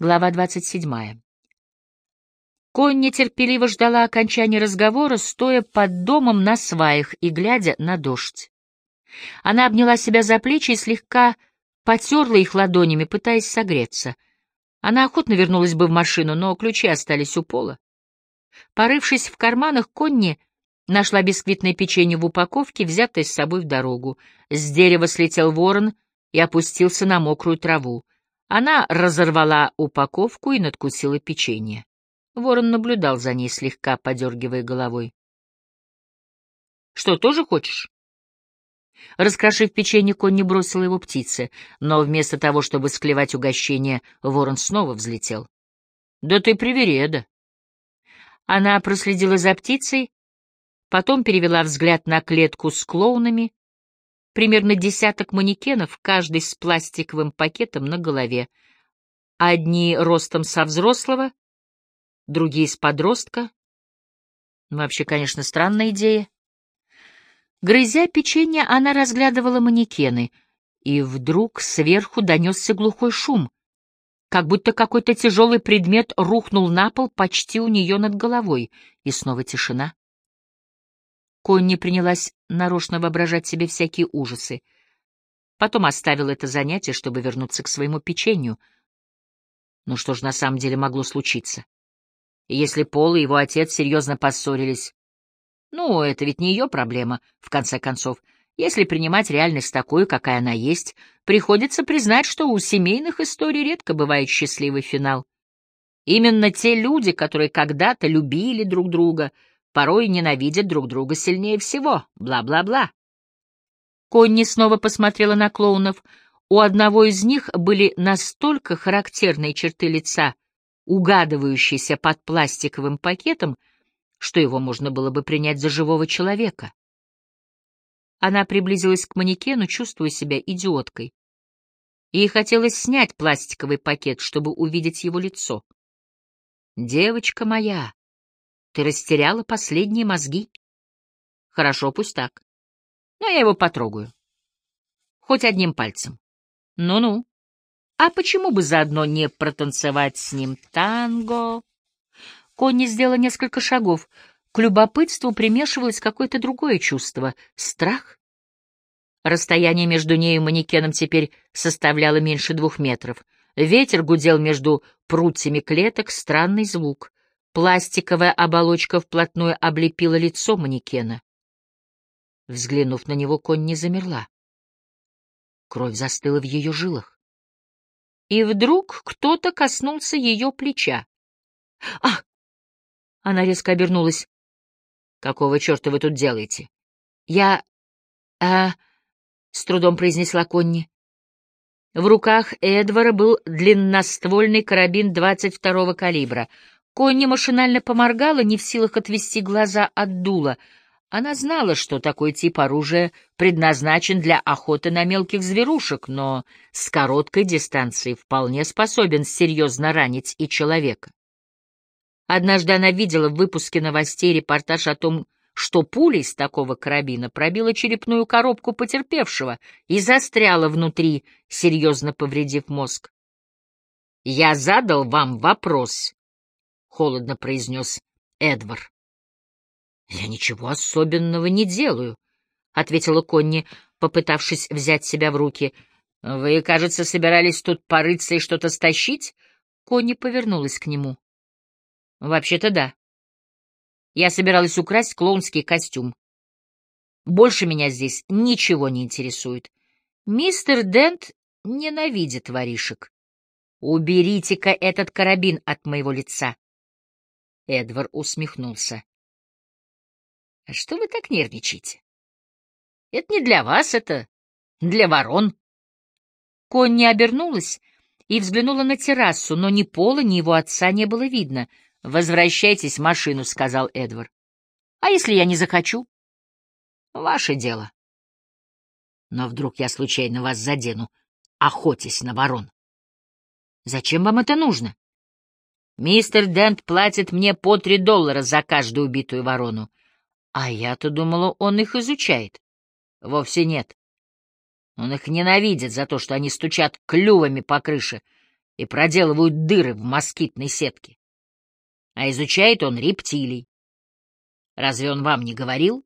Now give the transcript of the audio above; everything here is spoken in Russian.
Глава двадцать седьмая. Конни терпеливо ждала окончания разговора, стоя под домом на сваях и глядя на дождь. Она обняла себя за плечи и слегка потерла их ладонями, пытаясь согреться. Она охотно вернулась бы в машину, но ключи остались у пола. Порывшись в карманах, Конни нашла бисквитное печенье в упаковке, взятое с собой в дорогу. С дерева слетел ворон и опустился на мокрую траву. Она разорвала упаковку и надкусила печенье. Ворон наблюдал за ней, слегка подергивая головой. — Что, тоже хочешь? Раскрошив печенье, конь не бросил его птице, но вместо того, чтобы склевать угощение, ворон снова взлетел. — Да ты привереда! Она проследила за птицей, потом перевела взгляд на клетку с клоунами, примерно десяток манекенов, каждый с пластиковым пакетом на голове. Одни ростом со взрослого, другие с подростка. Вообще, конечно, странная идея. Грызя печенье, она разглядывала манекены, и вдруг сверху донесся глухой шум, как будто какой-то тяжелый предмет рухнул на пол почти у нее над головой, и снова тишина. Конни принялась нарочно воображать себе всякие ужасы. Потом оставила это занятие, чтобы вернуться к своему печенью. Ну что ж на самом деле могло случиться? Если Пол и его отец серьезно поссорились, ну, это ведь не ее проблема, в конце концов. Если принимать реальность такой, какая она есть, приходится признать, что у семейных историй редко бывает счастливый финал. Именно те люди, которые когда-то любили друг друга — порой ненавидят друг друга сильнее всего, бла-бла-бла. Конни снова посмотрела на клоунов. У одного из них были настолько характерные черты лица, угадывающиеся под пластиковым пакетом, что его можно было бы принять за живого человека. Она приблизилась к манекену, чувствуя себя идиоткой. Ей хотелось снять пластиковый пакет, чтобы увидеть его лицо. «Девочка моя», ты растеряла последние мозги. Хорошо, пусть так. Но я его потрогаю. Хоть одним пальцем. Ну-ну. А почему бы заодно не протанцевать с ним танго? Конни сделала несколько шагов. К любопытству примешивалось какое-то другое чувство — страх. Расстояние между ней и манекеном теперь составляло меньше двух метров. Ветер гудел между прутьями клеток, странный звук. Пластиковая оболочка вплотную облепила лицо манекена. Взглянув на него, конь не замерла. Кровь застыла в ее жилах. И вдруг кто-то коснулся ее плеча. «Ах!» Она резко обернулась. «Какого черта вы тут делаете?» «Я... а...» — с трудом произнесла Конни. В руках Эдвара был длинноствольный карабин 22-го калибра — Конни машинально поморгала, не в силах отвести глаза от дула. Она знала, что такой тип оружия предназначен для охоты на мелких зверушек, но с короткой дистанции вполне способен серьезно ранить и человека. Однажды она видела в выпуске новостей репортаж о том, что пуля из такого карабина пробила черепную коробку потерпевшего и застряла внутри, серьезно повредив мозг. «Я задал вам вопрос», холодно произнес Эдвар. Я ничего особенного не делаю, ответила Конни, попытавшись взять себя в руки. Вы, кажется, собирались тут порыться и что-то стащить? Конни повернулась к нему. Вообще-то да. Я собиралась украсть клоунский костюм. Больше меня здесь ничего не интересует. Мистер Дент ненавидит воришек. Уберите-ка этот карабин от моего лица. Эдвар усмехнулся. — А что вы так нервничаете? — Это не для вас, это для ворон. Конни обернулась и взглянула на террасу, но ни Пола, ни его отца не было видно. — Возвращайтесь в машину, — сказал Эдвар. — А если я не захочу? — Ваше дело. Но вдруг я случайно вас задену, охотясь на ворон. — Зачем вам это нужно? Мистер Дент платит мне по три доллара за каждую убитую ворону. А я-то думала, он их изучает. Вовсе нет. Он их ненавидит за то, что они стучат клювами по крыше. и проделывают дыры в москитной сетке. А изучает он рептилий. Разве он вам не говорил?